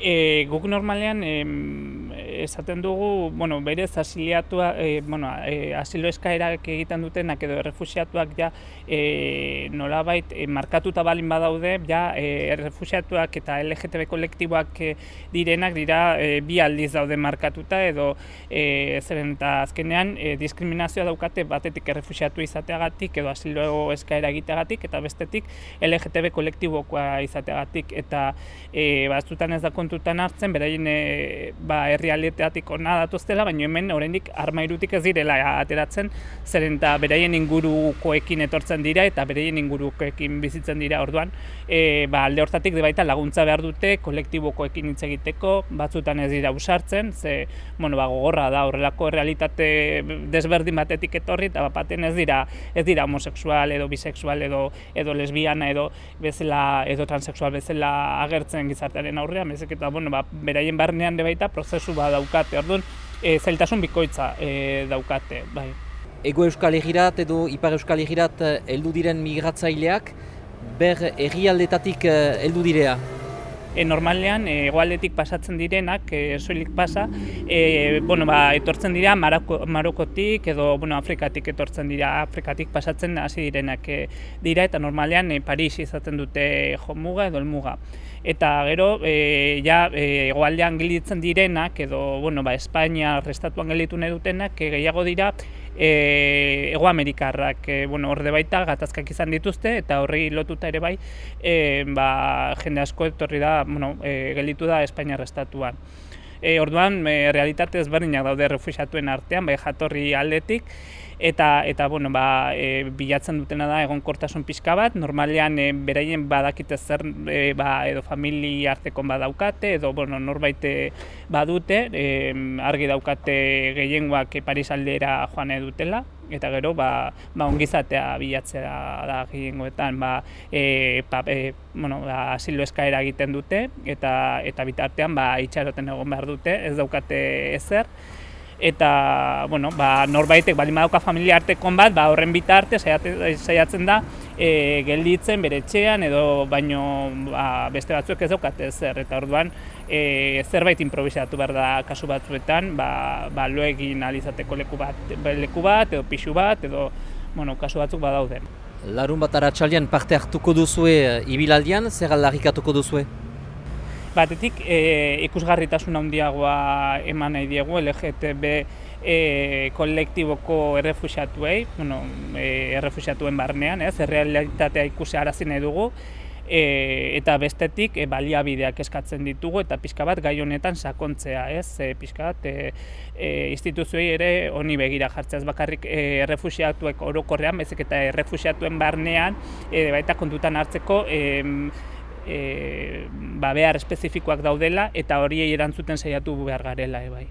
E, guk normalean e, esaten dugu, bueno, berez asiliatua, e, bueno, e, asilo eskaerak egiten dutenak edo errefusiatuak ja e, nolabait e, markatuta balin badaude, ja e, errefusiatuak eta LGTB kolektiboak e, direnak dira e, bi aldiz daude markatuta edo e, zeren eta azkenean e, diskriminazioa daukate batetik errefusiatu izateagatik edo asilo eskaera egiteagatik eta bestetik LGTB kolektibokoa izateagatik. Eta e, batzutan ez da kontutan hartzen, beraien e, ba, herrialdeteatik ona datuztela, baina hemen oraindik armairutik ez direla ateratzen, zeren eta beraien ingurukoekin etortzen dira eta beraien ingurukoekin bizitzen dira orduan, e, ba, alde hortatik baita laguntza behar dute kolektibokoekin hitz egiteko, batzutan ez dira usartzen, ze bueno, ba, gogorra da horrelako realitate desberdin batetik etorri eta baten ez dira ez dira homosexual edo bisexual edo edo lesbiana edo bezala edo transexual bezala agertzen gizartearen aurrean, bezik eta bueno, ba, beraien barnean de baita prozesu ba daukate. Orduan, e, zailtasun bikoitza e, daukate, bai. Ego Euskal Egirat edo Ipar Euskal Egirat heldu diren migratzaileak ber herrialdetatik heldu direa. E, normalean e, egoaldetik pasatzen direnak, e, soilik pasa, e, bueno, ba, etortzen dira Maroko, Marokotik edo bueno, Afrikatik etortzen dira, Afrikatik pasatzen hasi direnak e, dira eta normalean e, Paris izaten dute jomuga edo elmuga eta gero e, ja e, egoaldean gelditzen direnak edo bueno ba Espainia restatuan gelditu nahi dutenak e, gehiago dira e, Ego Amerikarrak e, bueno orde baita gatazkak izan dituzte eta horri lotuta ere bai e, ba, jende asko etorri da bueno e, gelditu da Espainia restatuan E, orduan, e, realitate ezberdinak daude refusiatuen artean, bai jatorri aldetik, eta eta bueno, ba, e, bilatzen dutena da egonkortasun pixka bat, normalean e, beraien badakite zer e, ba, edo familia artekon badaukate, edo bueno, norbait badute, e, argi daukate gehiengoak Paris aldera joan dutela, eta gero ba, ba ongizatea bilatzea da gehiengoetan ba, e, pa, e, bueno, ba, asilo eskaera egiten dute eta eta bitartean ba, itxaroten egon behar dute, ez daukate ezer. Eta bueno, ba, norbaitek bali badauka familia artekon bat, ba, horren bitarte saiatzen da e, gelditzen bere etxean edo baino ba, beste batzuek ez daukate zer eta orduan e, zerbait improvisatu behar da kasu batzuetan, ba, ba lo egin alizateko leku bat, leku bat edo pixu bat edo bueno, kasu batzuk badaude. Larun bat aratsaldean parte hartuko duzue ibilaldian, zer aldarrikatuko duzue? Batetik e, ikusgarritasun handiagoa eman nahi diegu LGTB e, kolektiboko errefusiatuei, bueno, e, errefusiatuen barnean, ez, errealitatea ikusi arazi nahi dugu, e, eta bestetik e, baliabideak eskatzen ditugu eta pixka bat gai honetan sakontzea, ez? E, pixka bat e, e, instituzioei ere honi begira jartzea ez bakarrik e, errefusiatuek orokorrean, bezik eta errefusiatuen barnean e, baita kontutan hartzeko e, e, ba, behar espezifikoak daudela eta horiei erantzuten saiatu behar garela. E, bai.